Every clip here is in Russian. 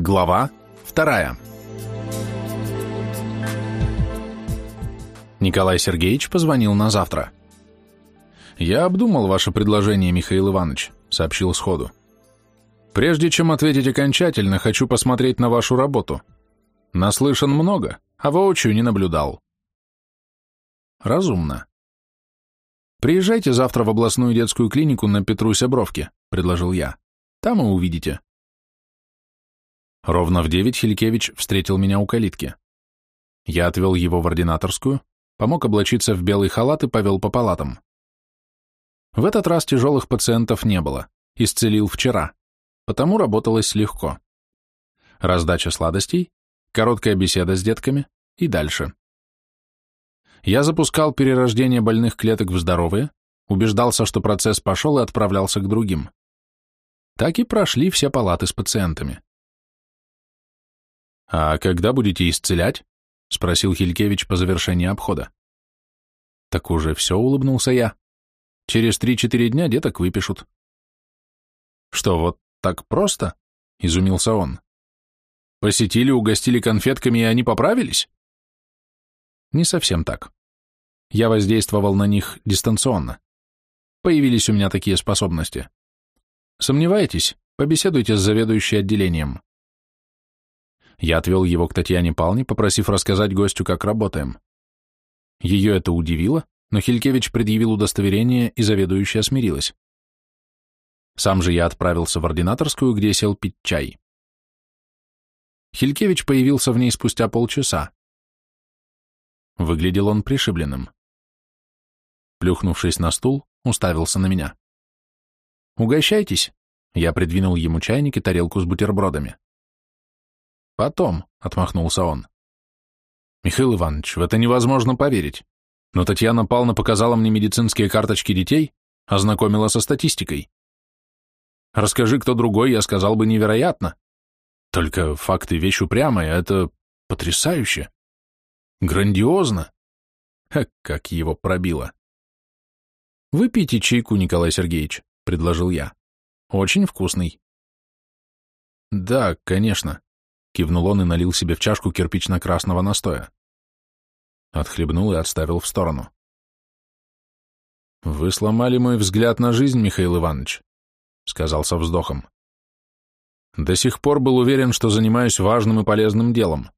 Глава вторая. Николай Сергеевич позвонил на завтра. «Я обдумал ваше предложение, Михаил Иванович», — сообщил сходу. «Прежде чем ответить окончательно, хочу посмотреть на вашу работу. Наслышан много, а воочию не наблюдал». «Разумно. Приезжайте завтра в областную детскую клинику на Петруся-Бровке», — предложил я. «Там и увидите». Ровно в девять Хилькевич встретил меня у калитки. Я отвел его в ординаторскую, помог облачиться в белый халат и повел по палатам. В этот раз тяжелых пациентов не было, исцелил вчера, потому работалось легко. Раздача сладостей, короткая беседа с детками и дальше. Я запускал перерождение больных клеток в здоровые, убеждался, что процесс пошел и отправлялся к другим. Так и прошли все палаты с пациентами. «А когда будете исцелять?» — спросил Хилькевич по завершении обхода. «Так уже все», — улыбнулся я. «Через три-четыре дня деток выпишут». «Что, вот так просто?» — изумился он. «Посетили, угостили конфетками, и они поправились?» Не совсем так. Я воздействовал на них дистанционно. Появились у меня такие способности. Сомневаетесь? Побеседуйте с заведующей отделением. Я отвел его к Татьяне Палне, попросив рассказать гостю, как работаем. Ее это удивило, но Хилькевич предъявил удостоверение, и заведующая смирилась. Сам же я отправился в ординаторскую, где сел пить чай. Хилькевич появился в ней спустя полчаса. Выглядел он пришибленным. Плюхнувшись на стул, уставился на меня. «Угощайтесь!» Я придвинул ему чайник и тарелку с бутербродами. «Потом», — отмахнулся он. «Михаил Иванович, в это невозможно поверить. Но Татьяна Павловна показала мне медицинские карточки детей, ознакомила со статистикой. Расскажи кто другой, я сказал бы невероятно. Только факты вещь упрямая, это потрясающе. Грандиозно. Ха, как его пробило. «Выпейте чайку, Николай Сергеевич», — предложил я. «Очень вкусный». «Да, конечно», Кивнул он и налил себе в чашку кирпично-красного настоя. Отхлебнул и отставил в сторону. «Вы сломали мой взгляд на жизнь, Михаил Иванович», — сказал со вздохом. «До сих пор был уверен, что занимаюсь важным и полезным делом.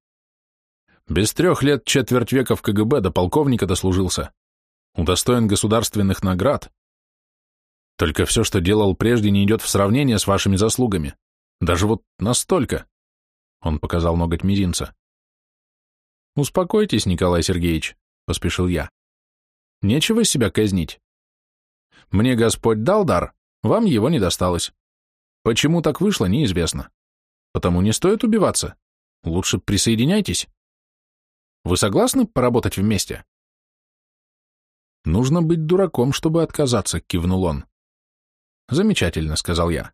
Без трех лет четверть века в КГБ до полковника дослужился. Удостоен государственных наград. Только все, что делал прежде, не идет в сравнение с вашими заслугами. Даже вот настолько. Он показал ноготь мизинца. «Успокойтесь, Николай Сергеевич», — поспешил я. «Нечего себя казнить. Мне Господь дал дар, вам его не досталось. Почему так вышло, неизвестно. Потому не стоит убиваться. Лучше присоединяйтесь. Вы согласны поработать вместе?» «Нужно быть дураком, чтобы отказаться», — кивнул он. «Замечательно», — сказал я.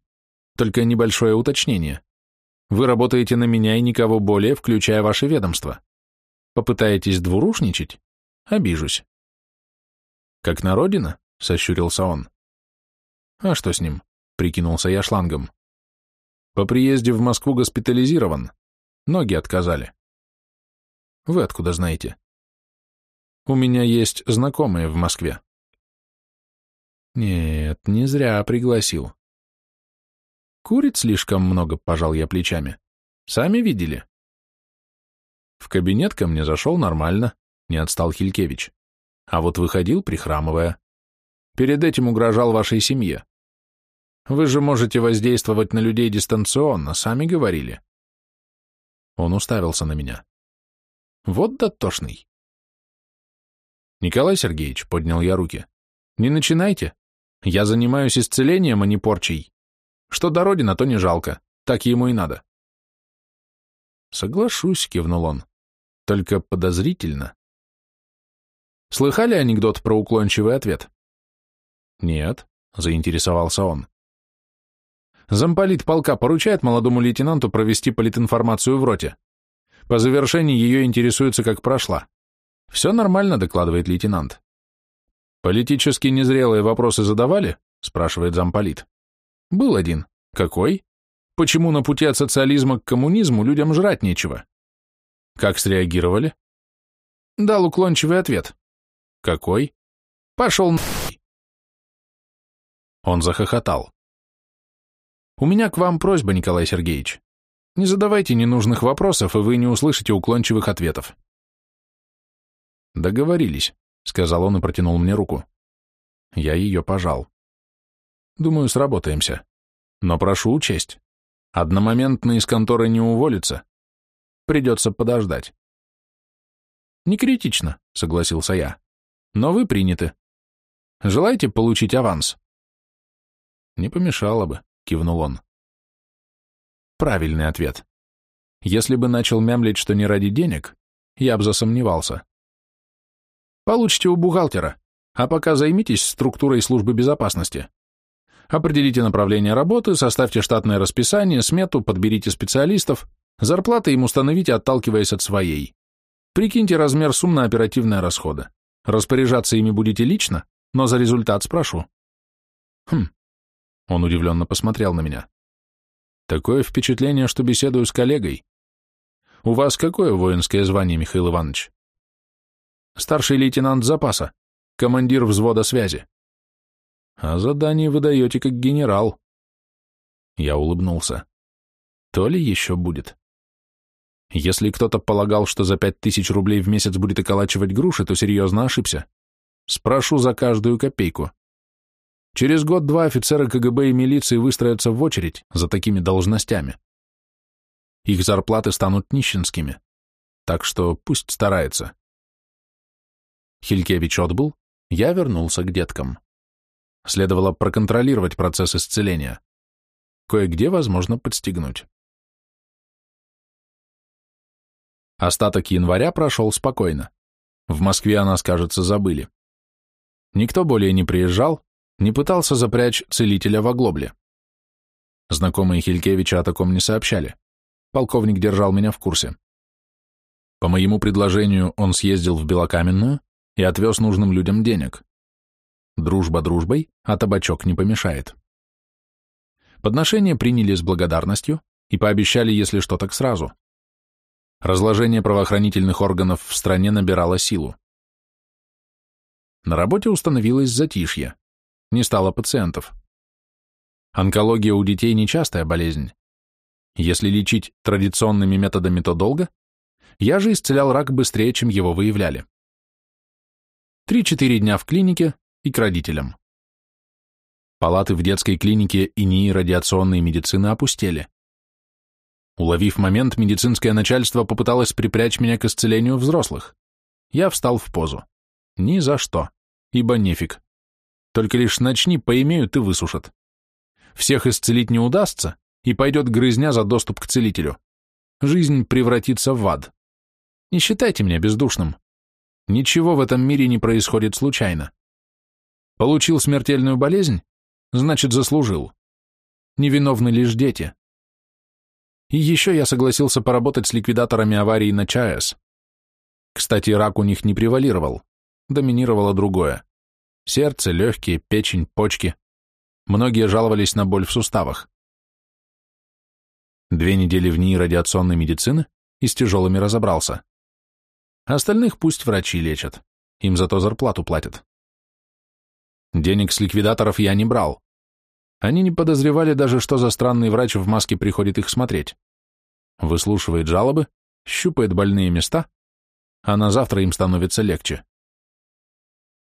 «Только небольшое уточнение. Вы работаете на меня и никого более, включая ваше ведомство. Попытаетесь двурушничать? Обижусь. Как на родина? Сощурился он. А что с ним? Прикинулся я шлангом. По приезде в Москву госпитализирован. Ноги отказали. Вы откуда знаете? У меня есть знакомые в Москве. Нет, не зря пригласил. Курит слишком много, пожал я плечами. Сами видели. В кабинет ко мне зашел нормально, не отстал Хилькевич. А вот выходил, прихрамывая. Перед этим угрожал вашей семье. Вы же можете воздействовать на людей дистанционно, сами говорили. Он уставился на меня. Вот дотошный. Николай Сергеевич, поднял я руки, не начинайте. Я занимаюсь исцелением, а не порчей. Что до родина, то не жалко. Так ему и надо. Соглашусь, кивнул он. Только подозрительно. Слыхали анекдот про уклончивый ответ? Нет, заинтересовался он. Замполит полка поручает молодому лейтенанту провести политинформацию в роте. По завершении ее интересуется, как прошла. Все нормально, докладывает лейтенант. Политически незрелые вопросы задавали? спрашивает замполит. Был один. Какой? почему на пути от социализма к коммунизму людям жрать нечего. Как среагировали? Дал уклончивый ответ. Какой? Пошел на... Он захохотал. У меня к вам просьба, Николай Сергеевич. Не задавайте ненужных вопросов, и вы не услышите уклончивых ответов. Договорились, сказал он и протянул мне руку. Я ее пожал. Думаю, сработаемся. Но прошу учесть, одномоментно из конторы не уволится. Придется подождать. Не критично, согласился я. Но вы приняты. Желаете получить аванс? Не помешало бы, кивнул он. Правильный ответ. Если бы начал мямлить, что не ради денег, я бы засомневался. Получите у бухгалтера, а пока займитесь структурой службы безопасности. Определите направление работы, составьте штатное расписание, смету, подберите специалистов, зарплаты им установите, отталкиваясь от своей. Прикиньте размер сумм на оперативные расходы. Распоряжаться ими будете лично, но за результат спрошу. Хм. Он удивленно посмотрел на меня. Такое впечатление, что беседую с коллегой. У вас какое воинское звание, Михаил Иванович? Старший лейтенант запаса, командир взвода связи. А задание вы даете как генерал. Я улыбнулся. То ли еще будет. Если кто-то полагал, что за пять тысяч рублей в месяц будет околачивать груши, то серьезно ошибся. Спрошу за каждую копейку. Через год-два офицеры КГБ и милиции выстроятся в очередь за такими должностями. Их зарплаты станут нищенскими. Так что пусть старается. Хилькевич отбыл, я вернулся к деткам. Следовало проконтролировать процесс исцеления. Кое-где возможно подстегнуть. Остаток января прошел спокойно. В Москве о нас, кажется, забыли. Никто более не приезжал, не пытался запрячь целителя в оглобле. Знакомые Хилькевича о таком не сообщали. Полковник держал меня в курсе. По моему предложению он съездил в Белокаменную и отвез нужным людям денег. Дружба дружбой, а табачок не помешает. Подношение приняли с благодарностью и пообещали, если что, так сразу. Разложение правоохранительных органов в стране набирало силу. На работе установилось затишье. Не стало пациентов. Онкология у детей нечастая болезнь. Если лечить традиционными методами, то долго. Я же исцелял рак быстрее, чем его выявляли. Три-четыре дня в клинике, и к родителям. Палаты в детской клинике и НИИ радиационной медицины опустели. Уловив момент, медицинское начальство попыталось припрячь меня к исцелению взрослых. Я встал в позу. Ни за что, ибо нефиг. Только лишь начни, поимеют и высушат. Всех исцелить не удастся, и пойдет грызня за доступ к целителю. Жизнь превратится в ад. Не считайте меня бездушным. Ничего в этом мире не происходит случайно. Получил смертельную болезнь? Значит, заслужил. Невиновны лишь дети. И еще я согласился поработать с ликвидаторами аварии на ЧАЭС. Кстати, рак у них не превалировал. Доминировало другое. Сердце, легкие, печень, почки. Многие жаловались на боль в суставах. Две недели в НИИ радиационной медицины и с тяжелыми разобрался. Остальных пусть врачи лечат. Им зато зарплату платят. Денег с ликвидаторов я не брал. Они не подозревали даже, что за странный врач в маске приходит их смотреть. Выслушивает жалобы, щупает больные места, а на завтра им становится легче.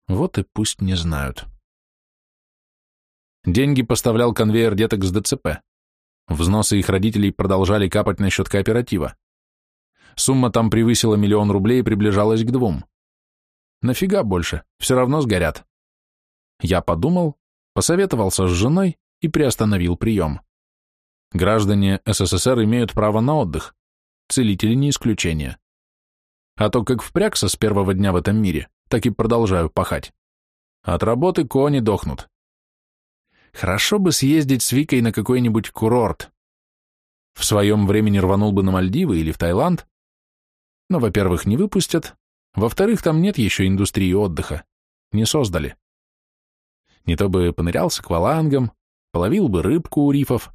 Вот и пусть не знают. Деньги поставлял конвейер деток с ДЦП. Взносы их родителей продолжали капать на счет кооператива. Сумма там превысила миллион рублей и приближалась к двум. Нафига больше, все равно сгорят. Я подумал, посоветовался с женой и приостановил прием. Граждане СССР имеют право на отдых, целители не исключение. А то как впрягся с первого дня в этом мире, так и продолжаю пахать. От работы кони дохнут. Хорошо бы съездить с Викой на какой-нибудь курорт. В своем времени рванул бы на Мальдивы или в Таиланд. Но, во-первых, не выпустят, во-вторых, там нет еще индустрии отдыха. Не создали. Не то бы понырял с аквалангом, половил бы рыбку у рифов.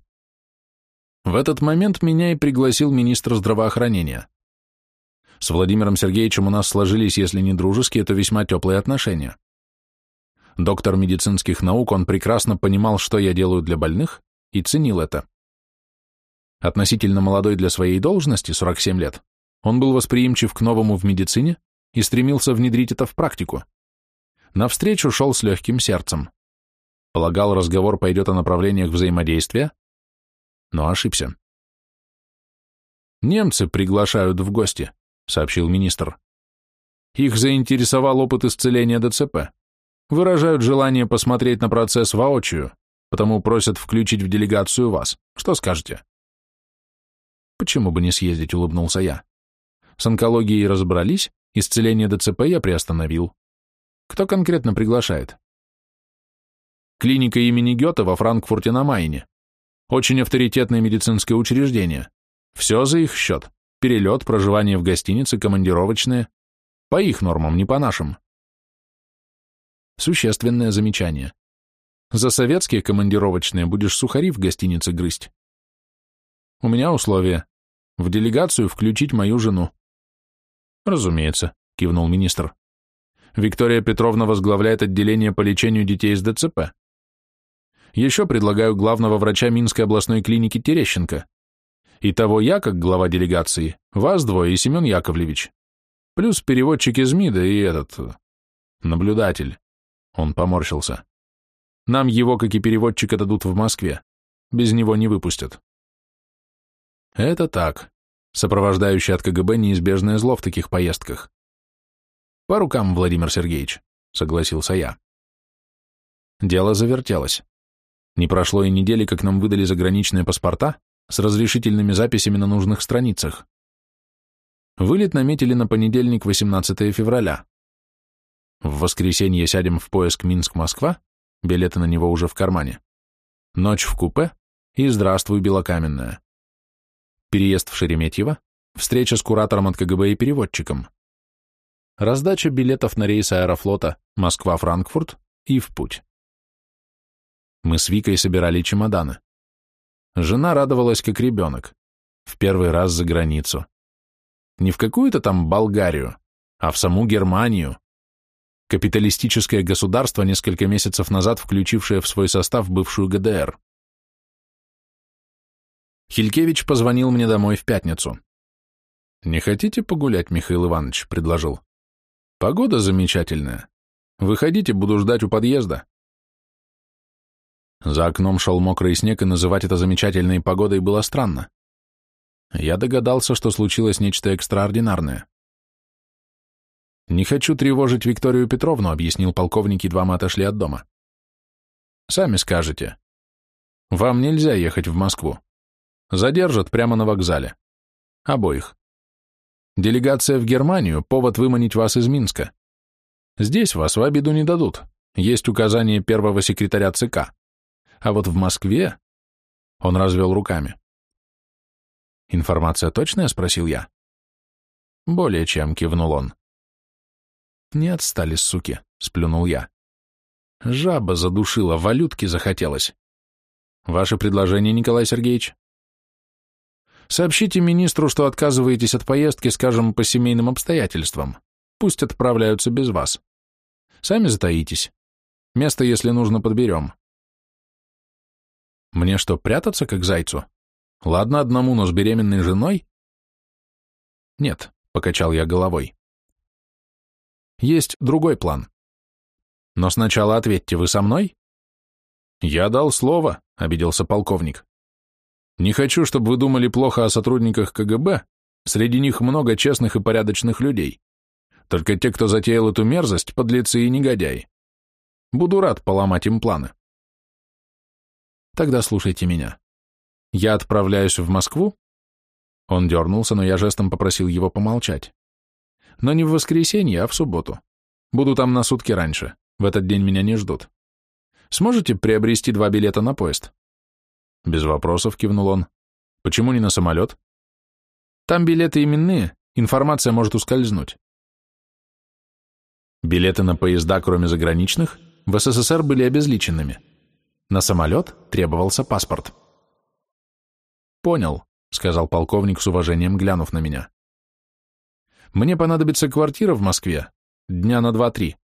В этот момент меня и пригласил министр здравоохранения. С Владимиром Сергеевичем у нас сложились, если не дружеские, то весьма теплые отношения. Доктор медицинских наук, он прекрасно понимал, что я делаю для больных, и ценил это. Относительно молодой для своей должности, 47 лет, он был восприимчив к новому в медицине и стремился внедрить это в практику. Навстречу шел с легким сердцем. Полагал, разговор пойдет о направлениях взаимодействия, но ошибся. «Немцы приглашают в гости», — сообщил министр. «Их заинтересовал опыт исцеления ДЦП. Выражают желание посмотреть на процесс воочию, потому просят включить в делегацию вас. Что скажете?» «Почему бы не съездить?» — улыбнулся я. «С онкологией разобрались, исцеление ДЦП я приостановил. Кто конкретно приглашает?» «Клиника имени Гёте во Франкфурте на Майне. Очень авторитетное медицинское учреждение. Все за их счет. Перелет, проживание в гостинице, командировочные. По их нормам, не по нашим. Существенное замечание. За советские командировочные будешь сухари в гостинице грызть. У меня условие. В делегацию включить мою жену. Разумеется, кивнул министр. Виктория Петровна возглавляет отделение по лечению детей с ДЦП. Еще предлагаю главного врача Минской областной клиники Терещенко. И того я, как глава делегации, вас двое и Семен Яковлевич. Плюс переводчик из МИДа и этот... наблюдатель. Он поморщился. Нам его, как и переводчика, дадут в Москве. Без него не выпустят. Это так. Сопровождающий от КГБ неизбежное зло в таких поездках. По рукам, Владимир Сергеевич, согласился я. Дело завертелось. Не прошло и недели, как нам выдали заграничные паспорта с разрешительными записями на нужных страницах. Вылет наметили на понедельник, 18 февраля. В воскресенье сядем в поезд Минск-Москва, билеты на него уже в кармане. Ночь в купе и здравствуй, Белокаменная переезд в Шереметьево, встреча с куратором от КГБ и переводчиком, раздача билетов на рейс аэрофлота Москва-Франкфурт и в путь. Мы с Викой собирали чемоданы. Жена радовалась как ребенок. В первый раз за границу. Не в какую-то там Болгарию, а в саму Германию. Капиталистическое государство, несколько месяцев назад включившее в свой состав бывшую ГДР. Хилькевич позвонил мне домой в пятницу. «Не хотите погулять, Михаил Иванович?» — предложил. «Погода замечательная. Выходите, буду ждать у подъезда». За окном шел мокрый снег, и называть это замечательной погодой было странно. Я догадался, что случилось нечто экстраординарное. «Не хочу тревожить Викторию Петровну», — объяснил полковник, едва мы отошли от дома. «Сами скажете. Вам нельзя ехать в Москву. Задержат прямо на вокзале. Обоих. Делегация в Германию, повод выманить вас из Минска. Здесь вас в обиду не дадут. Есть указание первого секретаря ЦК. А вот в Москве... Он развел руками. «Информация точная?» — спросил я. «Более чем», — кивнул он. «Не отстали, суки», — сплюнул я. «Жаба задушила, валютки захотелось. Ваше предложение, Николай Сергеевич?» Сообщите министру, что отказываетесь от поездки, скажем, по семейным обстоятельствам. Пусть отправляются без вас. Сами затаитесь. Место, если нужно, подберем. Мне что, прятаться, как зайцу? Ладно одному, но с беременной женой? Нет, покачал я головой. Есть другой план. Но сначала ответьте, вы со мной? Я дал слово, обиделся полковник. Не хочу, чтобы вы думали плохо о сотрудниках КГБ, среди них много честных и порядочных людей. Только те, кто затеял эту мерзость, подлецы и негодяи. Буду рад поломать им планы. Тогда слушайте меня. Я отправляюсь в Москву? Он дернулся, но я жестом попросил его помолчать. Но не в воскресенье, а в субботу. Буду там на сутки раньше. В этот день меня не ждут. Сможете приобрести два билета на поезд? Без вопросов, кивнул он. Почему не на самолет? Там билеты именные, информация может ускользнуть. Билеты на поезда, кроме заграничных, в СССР были обезличенными. На самолет требовался паспорт. Понял, сказал полковник с уважением, глянув на меня. Мне понадобится квартира в Москве, дня на два-три.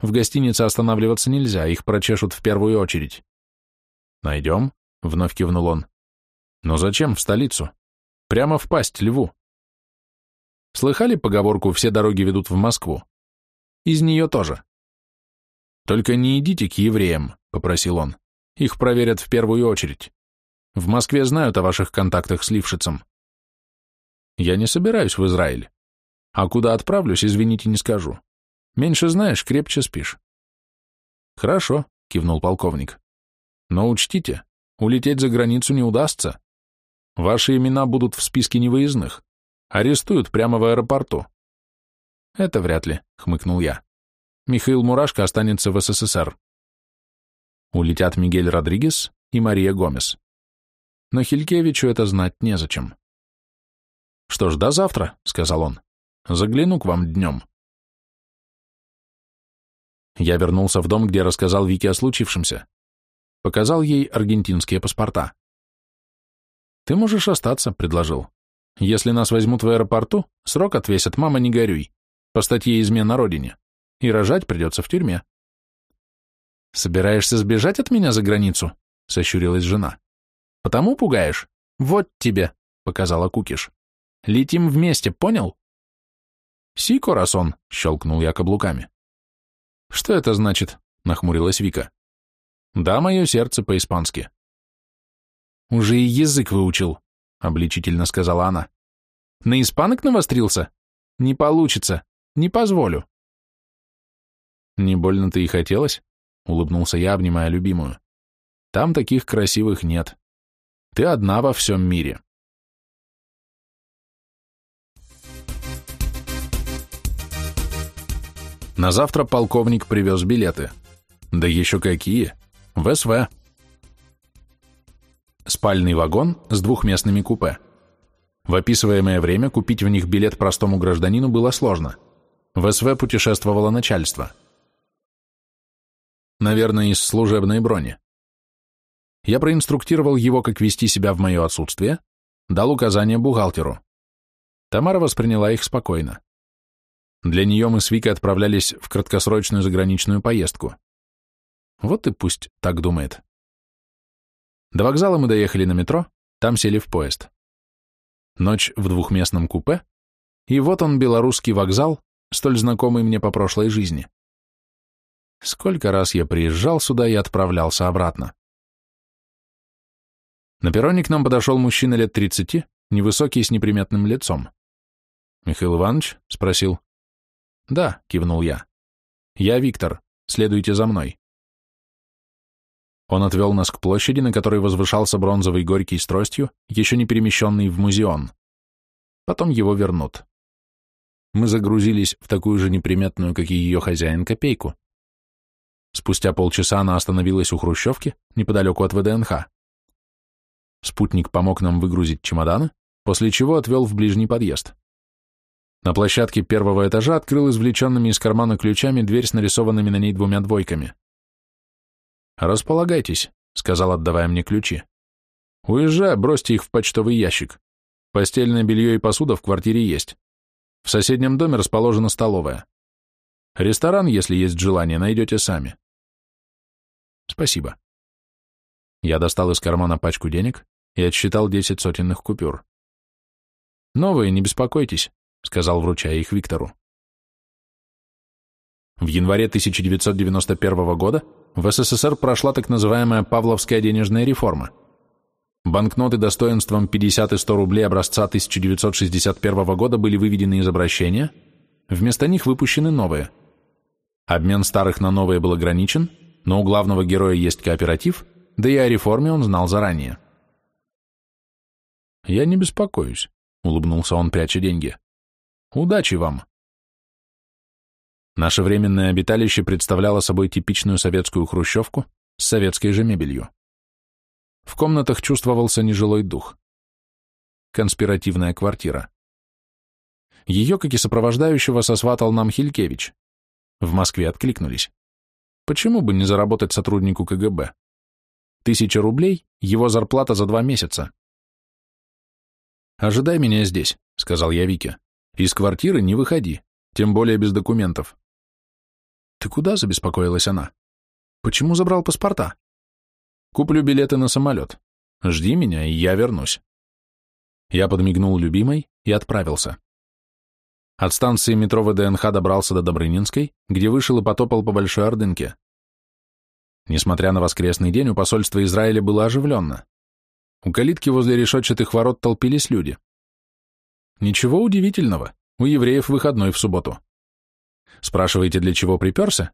В гостинице останавливаться нельзя, их прочешут в первую очередь. Найдем, вновь кивнул он. Но зачем в столицу? Прямо в пасть льву. Слыхали поговорку «все дороги ведут в Москву»? Из нее тоже. Только не идите к евреям, попросил он. Их проверят в первую очередь. В Москве знают о ваших контактах с Лившицем. Я не собираюсь в Израиль. А куда отправлюсь, извините, не скажу. Меньше знаешь, крепче спишь. Хорошо, кивнул полковник. Но учтите, улететь за границу не удастся. Ваши имена будут в списке невыездных. Арестуют прямо в аэропорту. Это вряд ли, хмыкнул я. Михаил Мурашко останется в СССР. Улетят Мигель Родригес и Мария Гомес. Но Хилькевичу это знать незачем. «Что ж, до завтра», — сказал он. «Загляну к вам днем». Я вернулся в дом, где рассказал Вике о случившемся. Показал ей аргентинские паспорта. «Ты можешь остаться», — предложил. «Если нас возьмут в аэропорту, срок отвесят, мама, не горюй, по статье «Измена родине», и рожать придется в тюрьме». «Собираешься сбежать от меня за границу?» — сощурилась жена. «Потому пугаешь? Вот тебе», — показала Кукиш. «Летим вместе, понял?» «Си, Корасон», — щелкнул я каблуками. «Что это значит?» — нахмурилась Вика. «Да, мое сердце по-испански». «Уже и язык выучил», — обличительно сказала она. «На испанок навострился? Не получится. Не позволю». «Не больно-то и хотелось?» — улыбнулся я, обнимая любимую. «Там таких красивых нет. Ты одна во всем мире». На завтра полковник привез билеты. Да еще какие! В СВ. Спальный вагон с двухместными купе. В описываемое время купить в них билет простому гражданину было сложно. В СВ путешествовало начальство. Наверное, из служебной брони. Я проинструктировал его, как вести себя в мое отсутствие, дал указания бухгалтеру. Тамара восприняла их спокойно. Для нее мы с Викой отправлялись в краткосрочную заграничную поездку. Вот и пусть так думает. До вокзала мы доехали на метро, там сели в поезд. Ночь в двухместном купе, и вот он, белорусский вокзал, столь знакомый мне по прошлой жизни. Сколько раз я приезжал сюда и отправлялся обратно. На перроне к нам подошел мужчина лет тридцати, невысокий с неприметным лицом. «Михаил Иванович?» — спросил. «Да», — кивнул я. «Я Виктор. Следуйте за мной». Он отвел нас к площади, на которой возвышался бронзовый горький с тростью, еще не перемещенный в музеон. Потом его вернут. Мы загрузились в такую же неприметную, как и ее хозяин, копейку. Спустя полчаса она остановилась у хрущевки, неподалеку от ВДНХ. Спутник помог нам выгрузить чемоданы, после чего отвел в ближний подъезд. На площадке первого этажа открыл извлеченными из кармана ключами дверь с нарисованными на ней двумя двойками. «Располагайтесь», — сказал, отдавая мне ключи. «Уезжай, бросьте их в почтовый ящик. Постельное белье и посуда в квартире есть. В соседнем доме расположена столовая. Ресторан, если есть желание, найдете сами». «Спасибо». Я достал из кармана пачку денег и отсчитал десять сотенных купюр. «Новые, не беспокойтесь сказал, вручая их Виктору. В январе 1991 года в СССР прошла так называемая Павловская денежная реформа. Банкноты достоинством 50 и 100 рублей образца 1961 года были выведены из обращения, вместо них выпущены новые. Обмен старых на новые был ограничен, но у главного героя есть кооператив, да и о реформе он знал заранее. «Я не беспокоюсь», — улыбнулся он, пряча деньги. Удачи вам! Наше временное обиталище представляло собой типичную советскую хрущевку с советской же мебелью. В комнатах чувствовался нежилой дух. Конспиративная квартира. Ее, как и сопровождающего, сосватал нам Хилькевич. В Москве откликнулись. Почему бы не заработать сотруднику КГБ? Тысяча рублей — его зарплата за два месяца. «Ожидай меня здесь», — сказал я Вике. «Из квартиры не выходи, тем более без документов». «Ты куда?» — забеспокоилась она. «Почему забрал паспорта?» «Куплю билеты на самолет. Жди меня, и я вернусь». Я подмигнул любимой и отправился. От станции метро ВДНХ добрался до Добрынинской, где вышел и потопал по Большой Ордынке. Несмотря на воскресный день, у посольства Израиля было оживленно. У калитки возле решетчатых ворот толпились люди. Ничего удивительного, у евреев выходной в субботу. Спрашиваете, для чего приперся?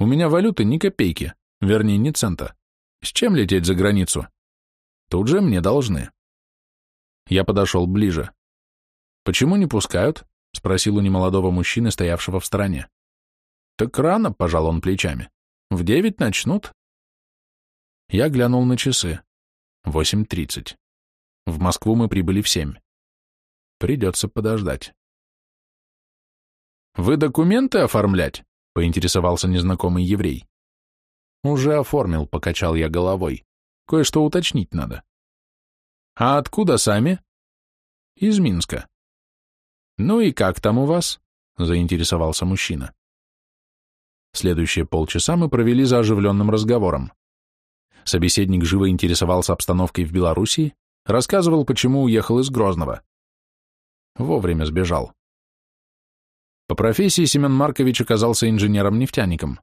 У меня валюты ни копейки, вернее, ни цента. С чем лететь за границу? Тут же мне должны. Я подошел ближе. Почему не пускают? Спросил у немолодого мужчины, стоявшего в стороне. Так рано, пожал он плечами. В девять начнут. Я глянул на часы. Восемь тридцать. В Москву мы прибыли в семь. Придется подождать. «Вы документы оформлять?» — поинтересовался незнакомый еврей. «Уже оформил», — покачал я головой. «Кое-что уточнить надо». «А откуда сами?» «Из Минска». «Ну и как там у вас?» — заинтересовался мужчина. Следующие полчаса мы провели за оживленным разговором. Собеседник живо интересовался обстановкой в Белоруссии, рассказывал, почему уехал из Грозного. Вовремя сбежал. По профессии Семен Маркович оказался инженером-нефтяником.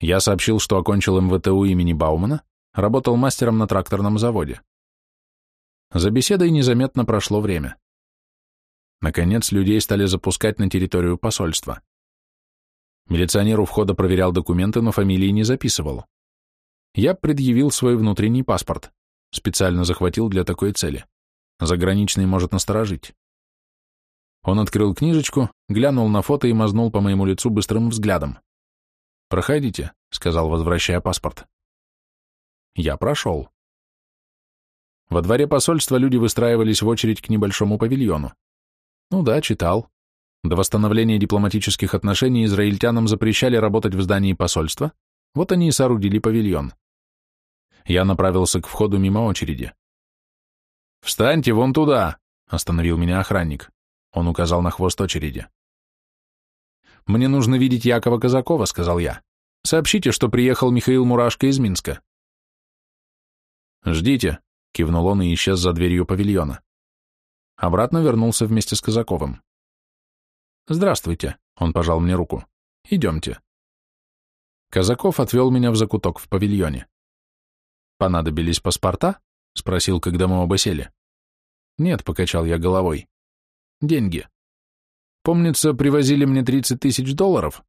Я сообщил, что окончил МВТУ имени Баумана, работал мастером на тракторном заводе. За беседой незаметно прошло время. Наконец, людей стали запускать на территорию посольства. Милиционер у входа проверял документы, но фамилии не записывал. Я предъявил свой внутренний паспорт. Специально захватил для такой цели. Заграничный может насторожить. Он открыл книжечку, глянул на фото и мазнул по моему лицу быстрым взглядом. «Проходите», — сказал, возвращая паспорт. Я прошел. Во дворе посольства люди выстраивались в очередь к небольшому павильону. Ну да, читал. До восстановления дипломатических отношений израильтянам запрещали работать в здании посольства, вот они и соорудили павильон. Я направился к входу мимо очереди. «Встаньте вон туда!» — остановил меня охранник. Он указал на хвост очереди. «Мне нужно видеть Якова Казакова», — сказал я. «Сообщите, что приехал Михаил Мурашко из Минска». «Ждите», — кивнул он и исчез за дверью павильона. Обратно вернулся вместе с Казаковым. «Здравствуйте», — он пожал мне руку. «Идемте». Казаков отвел меня в закуток в павильоне. «Понадобились паспорта?» — спросил, когда мы оба сели. «Нет», — покачал я головой. «Деньги. Помнится, привозили мне тридцать тысяч долларов».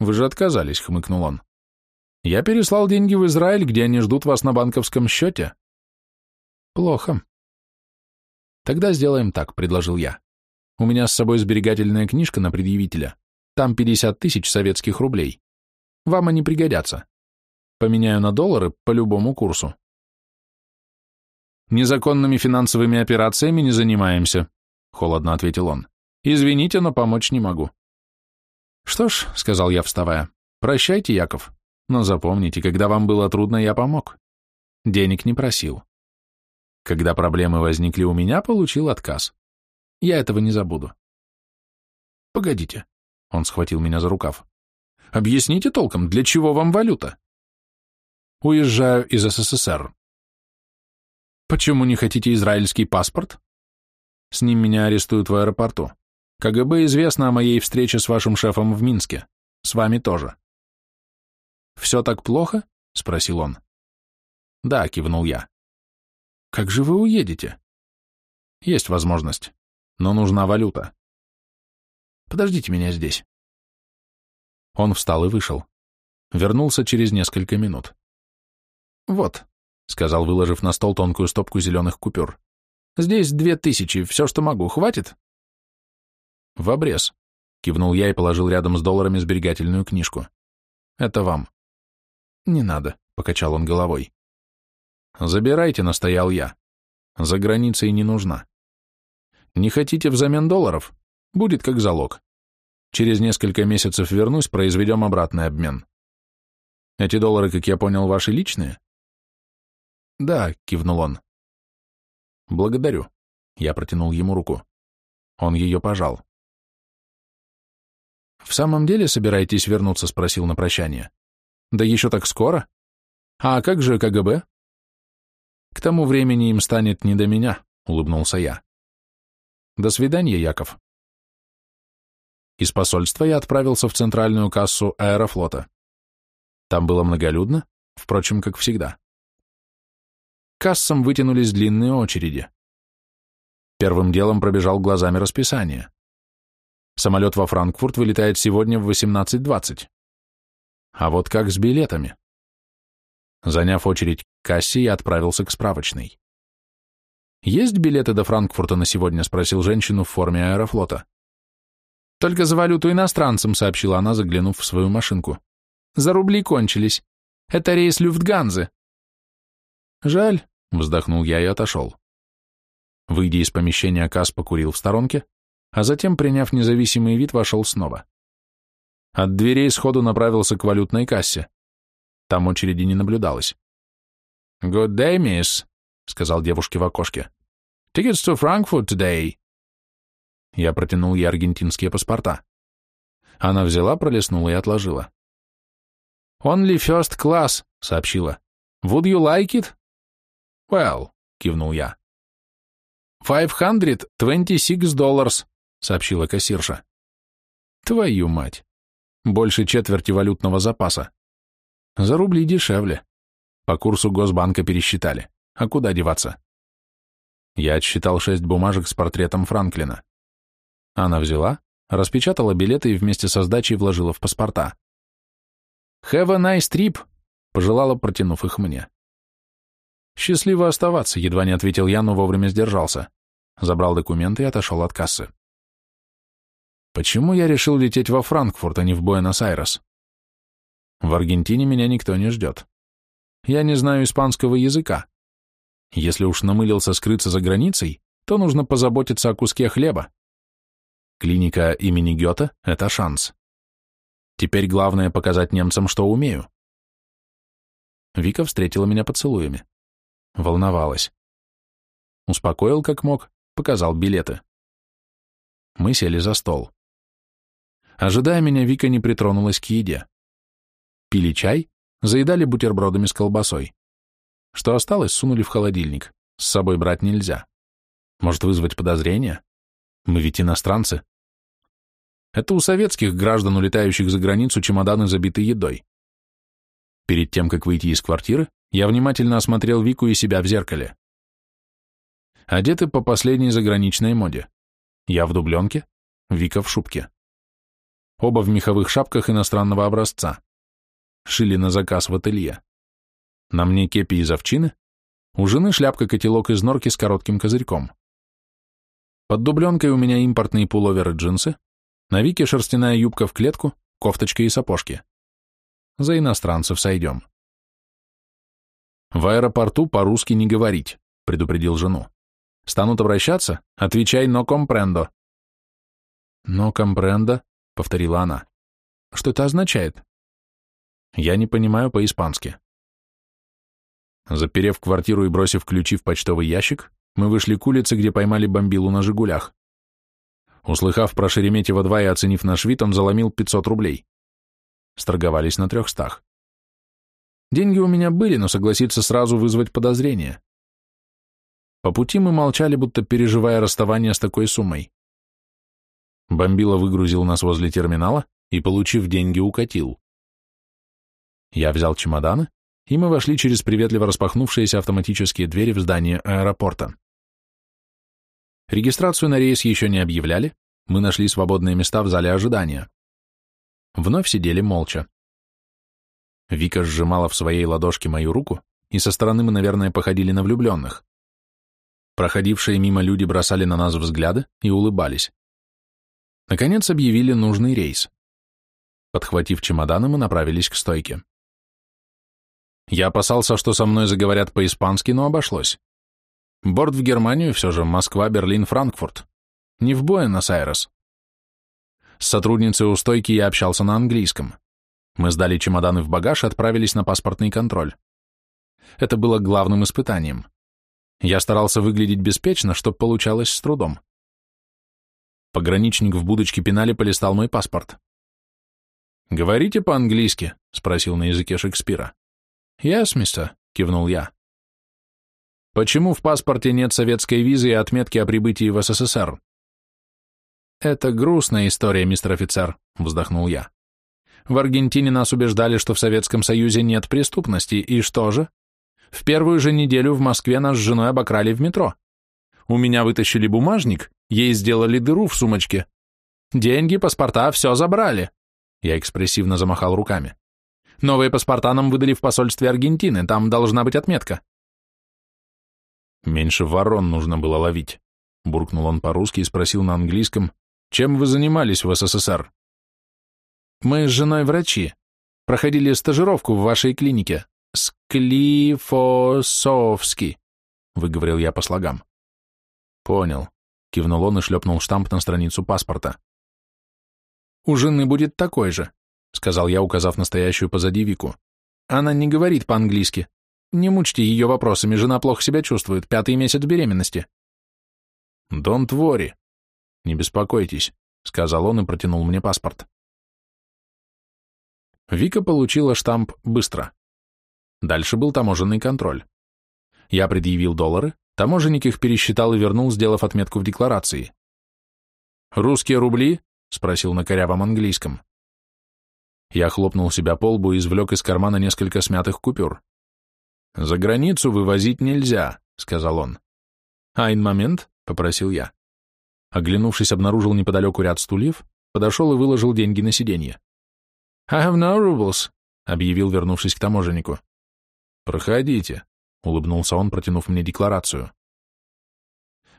«Вы же отказались», — хмыкнул он. «Я переслал деньги в Израиль, где они ждут вас на банковском счете». «Плохо». «Тогда сделаем так», — предложил я. У меня с собой сберегательная книжка на предъявителя. Там 50 тысяч советских рублей. Вам они пригодятся. Поменяю на доллары по любому курсу. Незаконными финансовыми операциями не занимаемся, холодно ответил он. Извините, но помочь не могу. Что ж, сказал я, вставая, прощайте, Яков, но запомните, когда вам было трудно, я помог. Денег не просил. Когда проблемы возникли у меня, получил отказ. Я этого не забуду. Погодите. Он схватил меня за рукав. Объясните толком, для чего вам валюта? Уезжаю из СССР. Почему не хотите израильский паспорт? С ним меня арестуют в аэропорту. КГБ известно о моей встрече с вашим шефом в Минске. С вами тоже. Все так плохо? Спросил он. Да, кивнул я. Как же вы уедете? Есть возможность но нужна валюта. Подождите меня здесь. Он встал и вышел. Вернулся через несколько минут. Вот, сказал, выложив на стол тонкую стопку зеленых купюр. Здесь две тысячи, все, что могу, хватит? В обрез, кивнул я и положил рядом с долларами сберегательную книжку. Это вам. Не надо, покачал он головой. Забирайте, настоял я. За границей не нужна. Не хотите взамен долларов? Будет как залог. Через несколько месяцев вернусь, произведем обратный обмен. Эти доллары, как я понял, ваши личные? Да, кивнул он. Благодарю. Я протянул ему руку. Он ее пожал. «В самом деле собираетесь вернуться?» — спросил на прощание. «Да еще так скоро? А как же КГБ?» «К тому времени им станет не до меня», — улыбнулся я. «До свидания, Яков». Из посольства я отправился в центральную кассу аэрофлота. Там было многолюдно, впрочем, как всегда. К кассам вытянулись длинные очереди. Первым делом пробежал глазами расписание. Самолет во Франкфурт вылетает сегодня в 18.20. А вот как с билетами? Заняв очередь кассе, я отправился к справочной. «Есть билеты до Франкфурта на сегодня?» — спросил женщину в форме аэрофлота. «Только за валюту иностранцам», — сообщила она, заглянув в свою машинку. «За рубли кончились. Это рейс Люфтганзы». «Жаль», — вздохнул я и отошел. Выйдя из помещения, Кас покурил в сторонке, а затем, приняв независимый вид, вошел снова. От дверей сходу направился к валютной кассе. Там очереди не наблюдалось. «Good day, miss», — сказал девушке в окошке. «Tickets to Frankfurt today». Я протянул ей аргентинские паспорта. Она взяла, пролистнула и отложила. «Only first class», — сообщила. «Would you like it?» «Well», — кивнул я. «Five hundred twenty-six dollars», — сообщила кассирша. «Твою мать! Больше четверти валютного запаса. За рубли дешевле. По курсу Госбанка пересчитали. А куда деваться?» Я отсчитал шесть бумажек с портретом Франклина. Она взяла, распечатала билеты и вместе со сдачей вложила в паспорта. «Have a nice trip», — пожелала, протянув их мне. «Счастливо оставаться», — едва не ответил я, но вовремя сдержался. Забрал документы и отошел от кассы. Почему я решил лететь во Франкфурт, а не в Буэнос-Айрес? В Аргентине меня никто не ждет. Я не знаю испанского языка. Если уж намылился скрыться за границей, то нужно позаботиться о куске хлеба. Клиника имени Гёте — это шанс. Теперь главное показать немцам, что умею. Вика встретила меня поцелуями. Волновалась. Успокоил как мог, показал билеты. Мы сели за стол. Ожидая меня, Вика не притронулась к еде. Пили чай, заедали бутербродами с колбасой. Что осталось, сунули в холодильник. С собой брать нельзя. Может вызвать подозрения? Мы ведь иностранцы. Это у советских граждан, улетающих за границу, чемоданы забиты едой. Перед тем, как выйти из квартиры, я внимательно осмотрел Вику и себя в зеркале. Одеты по последней заграничной моде. Я в дубленке, Вика в шубке. Оба в меховых шапках иностранного образца. Шили на заказ в ателье. На мне кепи из овчины, у жены шляпка-котелок из норки с коротким козырьком. Под дубленкой у меня импортные пуловеры джинсы, на Вике шерстяная юбка в клетку, кофточка и сапожки. За иностранцев сойдем. В аэропорту по-русски не говорить, предупредил жену. Станут обращаться? Отвечай «но компрендо». «Но компрендо», — повторила она. «Что это означает?» «Я не понимаю по-испански». Заперев квартиру и бросив ключи в почтовый ящик, мы вышли к улице, где поймали бомбилу на «Жигулях». Услыхав про Шереметьево-2 и оценив наш вид, он заломил 500 рублей. Сторговались на трехстах. Деньги у меня были, но согласиться сразу вызвать подозрение. По пути мы молчали, будто переживая расставание с такой суммой. Бомбила выгрузил нас возле терминала и, получив деньги, укатил. Я взял чемоданы, и мы вошли через приветливо распахнувшиеся автоматические двери в здание аэропорта. Регистрацию на рейс еще не объявляли, мы нашли свободные места в зале ожидания. Вновь сидели молча. Вика сжимала в своей ладошке мою руку, и со стороны мы, наверное, походили на влюбленных. Проходившие мимо люди бросали на нас взгляды и улыбались. Наконец объявили нужный рейс. Подхватив чемоданы, мы направились к стойке. Я опасался, что со мной заговорят по-испански, но обошлось. Борт в Германию все же Москва, Берлин, Франкфурт. Не в Буэнос-Айрес. С сотрудницей у стойки я общался на английском. Мы сдали чемоданы в багаж и отправились на паспортный контроль. Это было главным испытанием. Я старался выглядеть беспечно, чтоб получалось с трудом. Пограничник в будочке пенали полистал мой паспорт. «Говорите по-английски?» — спросил на языке Шекспира. «Yes, мистер», — кивнул я. «Почему в паспорте нет советской визы и отметки о прибытии в СССР?» «Это грустная история, мистер офицер», — вздохнул я. «В Аргентине нас убеждали, что в Советском Союзе нет преступности, и что же? В первую же неделю в Москве нас с женой обокрали в метро. У меня вытащили бумажник, ей сделали дыру в сумочке. Деньги, паспорта, все забрали. Я экспрессивно замахал руками. Новые паспорта нам выдали в посольстве Аргентины, там должна быть отметка. Меньше ворон нужно было ловить. Буркнул он по-русски и спросил на английском, чем вы занимались в СССР? Мы с женой врачи. Проходили стажировку в вашей клинике. Склифосовский, выговорил я по слогам. Понял. Кивнул он и шлепнул штамп на страницу паспорта. У жены будет такой же, сказал я, указав настоящую позади Вику. Она не говорит по-английски. Не мучьте ее вопросами, жена плохо себя чувствует, пятый месяц беременности. Don't worry. Не беспокойтесь, сказал он и протянул мне паспорт. Вика получила штамп быстро. Дальше был таможенный контроль. Я предъявил доллары, таможенник их пересчитал и вернул, сделав отметку в декларации. «Русские рубли?» — спросил на корявом английском. Я хлопнул себя по лбу и извлек из кармана несколько смятых купюр. «За границу вывозить нельзя», — сказал он. «Айн момент», — попросил я. Оглянувшись, обнаружил неподалеку ряд стульев, подошел и выложил деньги на сиденье. «I have no rubles», — объявил, вернувшись к таможеннику. «Проходите», — улыбнулся он, протянув мне декларацию.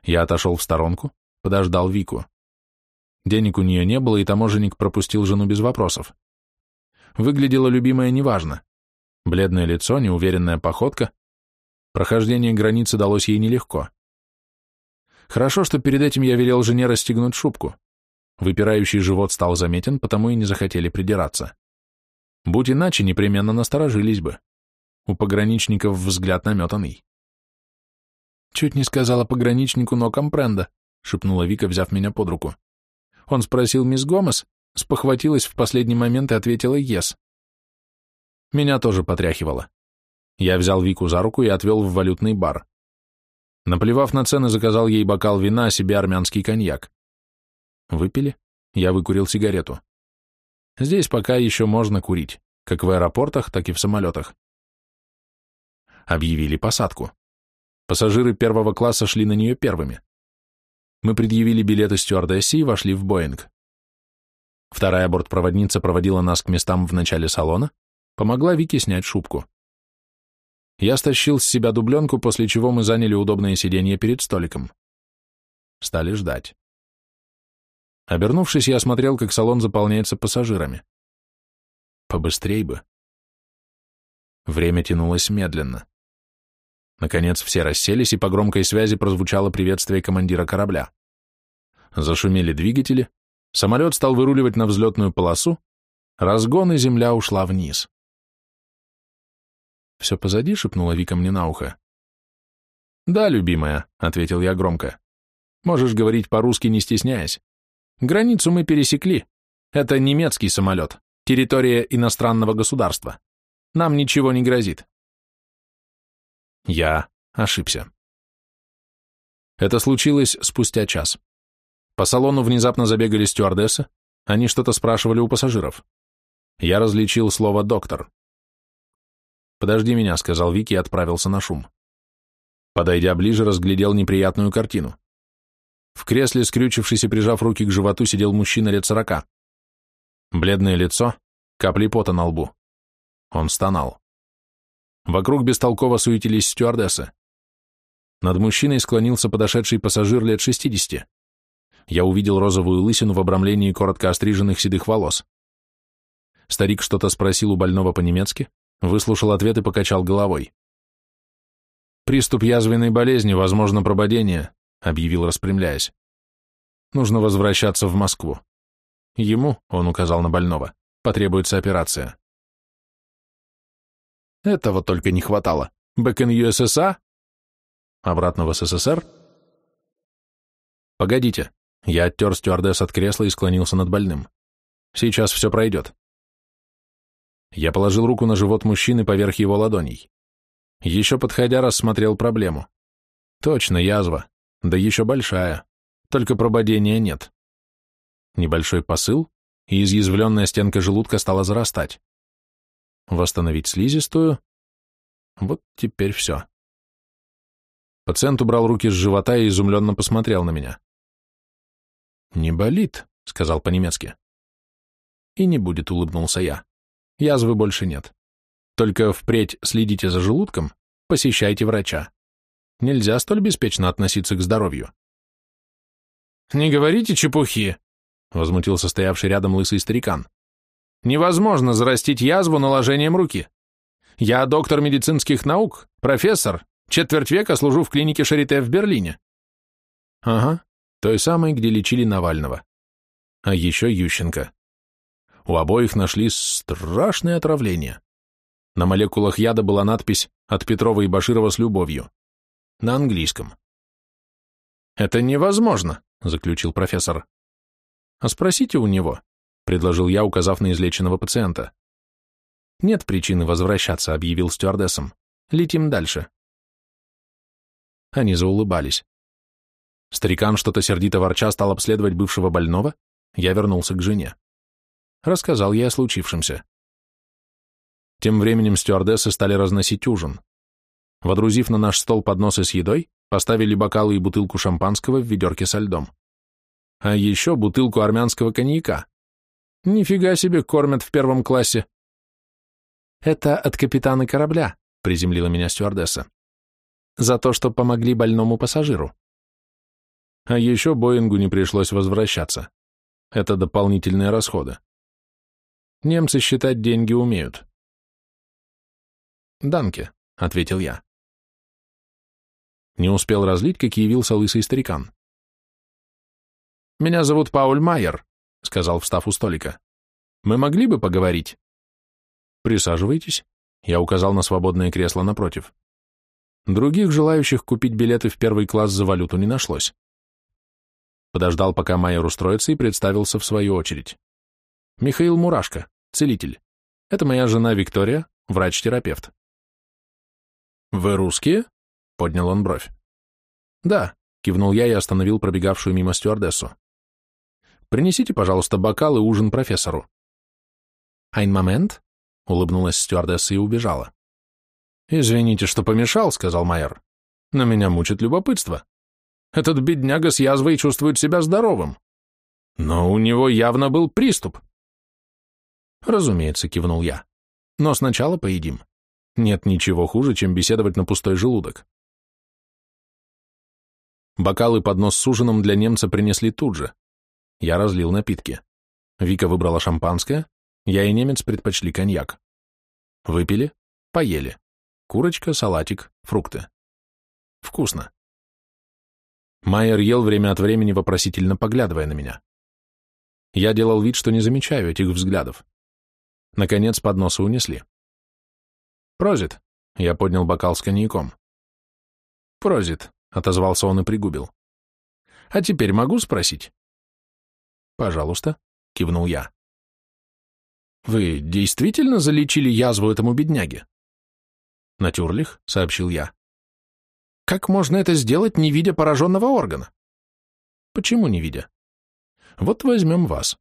Я отошел в сторонку, подождал Вику. Денег у нее не было, и таможенник пропустил жену без вопросов. Выглядела любимая неважно. Бледное лицо, неуверенная походка. Прохождение границы далось ей нелегко. Хорошо, что перед этим я велел жене расстегнуть шубку. Выпирающий живот стал заметен, потому и не захотели придираться. Будь иначе, непременно насторожились бы. У пограничников взгляд наметанный. «Чуть не сказала пограничнику, но компренда», — шепнула Вика, взяв меня под руку. Он спросил мисс Гомес, спохватилась в последний момент и ответила «Ес». Меня тоже потряхивало. Я взял Вику за руку и отвел в валютный бар. Наплевав на цены, заказал ей бокал вина, а себе армянский коньяк. Выпили, я выкурил сигарету. Здесь пока еще можно курить, как в аэропортах, так и в самолетах объявили посадку. Пассажиры первого класса шли на нее первыми. Мы предъявили билеты стюардессе и вошли в Боинг. Вторая бортпроводница проводила нас к местам в начале салона, помогла Вике снять шубку. Я стащил с себя дубленку, после чего мы заняли удобное сиденье перед столиком. Стали ждать. Обернувшись, я смотрел, как салон заполняется пассажирами. Побыстрей бы. Время тянулось медленно. Наконец все расселись, и по громкой связи прозвучало приветствие командира корабля. Зашумели двигатели, самолет стал выруливать на взлетную полосу, разгон и земля ушла вниз. «Все позади?» — шепнула Вика мне на ухо. «Да, любимая», — ответил я громко. «Можешь говорить по-русски, не стесняясь. Границу мы пересекли. Это немецкий самолет, территория иностранного государства. Нам ничего не грозит. Я ошибся. Это случилось спустя час. По салону внезапно забегали стюардессы, они что-то спрашивали у пассажиров. Я различил слово «доктор». «Подожди меня», — сказал Вики и отправился на шум. Подойдя ближе, разглядел неприятную картину. В кресле, скрючившись и прижав руки к животу, сидел мужчина лет сорока. Бледное лицо, капли пота на лбу. Он стонал. Вокруг бестолково суетились стюардессы. Над мужчиной склонился подошедший пассажир лет шестидесяти. Я увидел розовую лысину в обрамлении коротко остриженных седых волос. Старик что-то спросил у больного по-немецки, выслушал ответ и покачал головой. «Приступ язвенной болезни, возможно, прободение», — объявил, распрямляясь. «Нужно возвращаться в Москву. Ему, — он указал на больного, — потребуется операция». Этого только не хватало. Back in USSR? Обратно в СССР? Погодите. Я оттер стюардесс от кресла и склонился над больным. Сейчас все пройдет. Я положил руку на живот мужчины поверх его ладоней. Еще подходя, рассмотрел проблему. Точно, язва. Да еще большая. Только прободения нет. Небольшой посыл, и изъязвленная стенка желудка стала зарастать. Восстановить слизистую. Вот теперь все. Пациент убрал руки с живота и изумленно посмотрел на меня. «Не болит», — сказал по-немецки. «И не будет», — улыбнулся я. «Язвы больше нет. Только впредь следите за желудком, посещайте врача. Нельзя столь беспечно относиться к здоровью». «Не говорите чепухи», — возмутился стоявший рядом лысый старикан. «Невозможно зарастить язву наложением руки. Я доктор медицинских наук, профессор, четверть века служу в клинике Шарите в Берлине». «Ага, той самой, где лечили Навального. А еще Ющенко. У обоих нашли страшное отравление. На молекулах яда была надпись «От Петрова и Баширова с любовью». На английском. «Это невозможно», — заключил профессор. «А спросите у него», — предложил я, указав на излеченного пациента. «Нет причины возвращаться», — объявил стюардессом. «Летим дальше». Они заулыбались. Старикан что-то сердито ворча стал обследовать бывшего больного, я вернулся к жене. Рассказал я о случившемся. Тем временем стюардессы стали разносить ужин. Водрузив на наш стол подносы с едой, поставили бокалы и бутылку шампанского в ведерке со льдом. А еще бутылку армянского коньяка. Нифига себе кормят в первом классе. Это от капитана корабля, приземлила меня стюардесса. За то, что помогли больному пассажиру. А еще Боингу не пришлось возвращаться. Это дополнительные расходы. Немцы считать деньги умеют. «Данке», — ответил я. Не успел разлить, как явился лысый старикан. «Меня зовут Пауль Майер», — сказал, встав у столика. «Мы могли бы поговорить?» «Присаживайтесь», — я указал на свободное кресло напротив. Других желающих купить билеты в первый класс за валюту не нашлось. Подождал, пока Майер устроится, и представился в свою очередь. «Михаил Мурашко, целитель. Это моя жена Виктория, врач-терапевт». «Вы русские?» — поднял он бровь. «Да», — кивнул я и остановил пробегавшую мимо стюардессу. Принесите, пожалуйста, бокал и ужин профессору». «Айн момент», — улыбнулась стюардесса и убежала. «Извините, что помешал», — сказал майор. «Но меня мучит любопытство. Этот бедняга с язвой чувствует себя здоровым. Но у него явно был приступ». «Разумеется», — кивнул я. «Но сначала поедим. Нет ничего хуже, чем беседовать на пустой желудок». Бокалы под нос с ужином для немца принесли тут же. Я разлил напитки. Вика выбрала шампанское, я и немец предпочли коньяк. Выпили, поели. Курочка, салатик, фрукты. Вкусно. Майер ел время от времени, вопросительно поглядывая на меня. Я делал вид, что не замечаю этих взглядов. Наконец подносы унесли. «Прозит», — я поднял бокал с коньяком. «Прозит», — отозвался он и пригубил. «А теперь могу спросить?» «Пожалуйста», — кивнул я. «Вы действительно залечили язву этому бедняге?» «Натюрлих», — сообщил я. «Как можно это сделать, не видя пораженного органа?» «Почему не видя?» «Вот возьмем вас.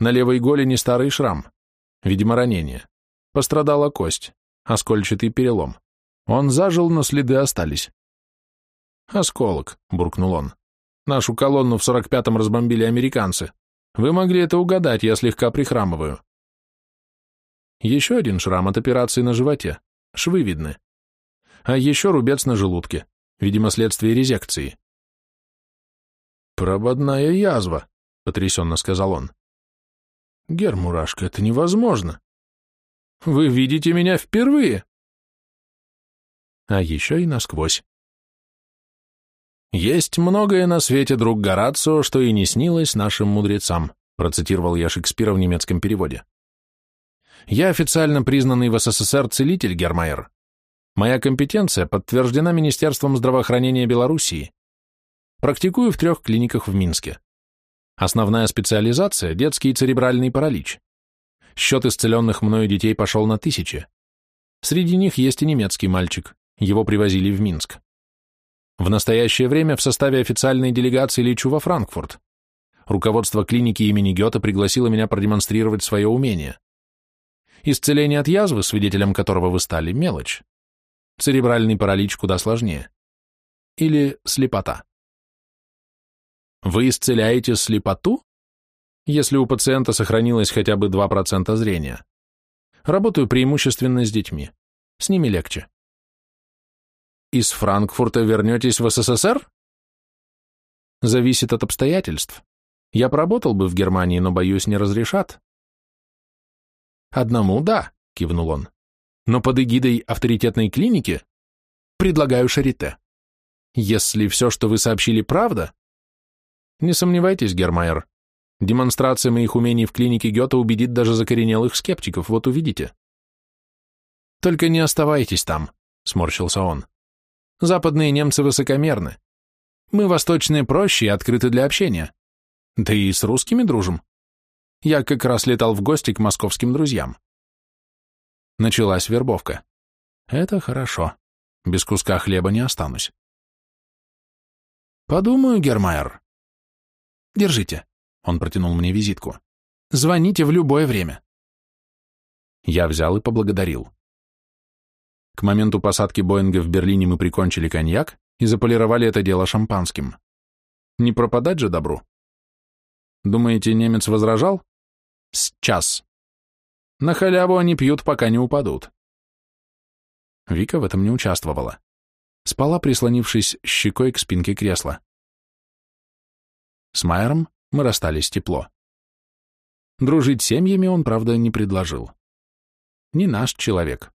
На левой голени старый шрам, видимо, ранение. Пострадала кость, оскольчатый перелом. Он зажил, но следы остались». «Осколок», — буркнул он. Нашу колонну в сорок пятом разбомбили американцы. Вы могли это угадать, я слегка прихрамываю. Еще один шрам от операции на животе. Швы видны. А еще рубец на желудке. Видимо, следствие резекции. «Прободная язва», — потрясенно сказал он. «Гермурашка, это невозможно. Вы видите меня впервые». А еще и насквозь. «Есть многое на свете, друг Горацио, что и не снилось нашим мудрецам», процитировал я Шекспира в немецком переводе. «Я официально признанный в СССР целитель, Гермайер. Моя компетенция подтверждена Министерством здравоохранения Белоруссии. Практикую в трех клиниках в Минске. Основная специализация – детский церебральный паралич. Счет исцеленных мною детей пошел на тысячи. Среди них есть и немецкий мальчик. Его привозили в Минск. В настоящее время в составе официальной делегации лечу во Франкфурт. Руководство клиники имени Гёте пригласило меня продемонстрировать свое умение. Исцеление от язвы, свидетелем которого вы стали, мелочь. Церебральный паралич куда сложнее. Или слепота. Вы исцеляете слепоту? Если у пациента сохранилось хотя бы 2% зрения. Работаю преимущественно с детьми. С ними легче. Из Франкфурта вернетесь в СССР? Зависит от обстоятельств. Я поработал бы в Германии, но, боюсь, не разрешат. Одному — да, кивнул он. Но под эгидой авторитетной клиники предлагаю Шарите. Если все, что вы сообщили, правда, не сомневайтесь, Гермайер, демонстрация моих умений в клинике Гёте убедит даже закоренелых скептиков, вот увидите. Только не оставайтесь там, сморщился он. Западные немцы высокомерны. Мы, восточные, проще и открыты для общения. Да и с русскими дружим. Я как раз летал в гости к московским друзьям. Началась вербовка. Это хорошо. Без куска хлеба не останусь. Подумаю, Гермайер. Держите. Он протянул мне визитку. Звоните в любое время. Я взял и поблагодарил. К моменту посадки Боинга в Берлине мы прикончили коньяк и заполировали это дело шампанским. Не пропадать же добру. Думаете, немец возражал? Сейчас. На халяву они пьют, пока не упадут. Вика в этом не участвовала. Спала, прислонившись щекой к спинке кресла. С Майером мы расстались тепло. Дружить семьями он, правда, не предложил. Не наш человек.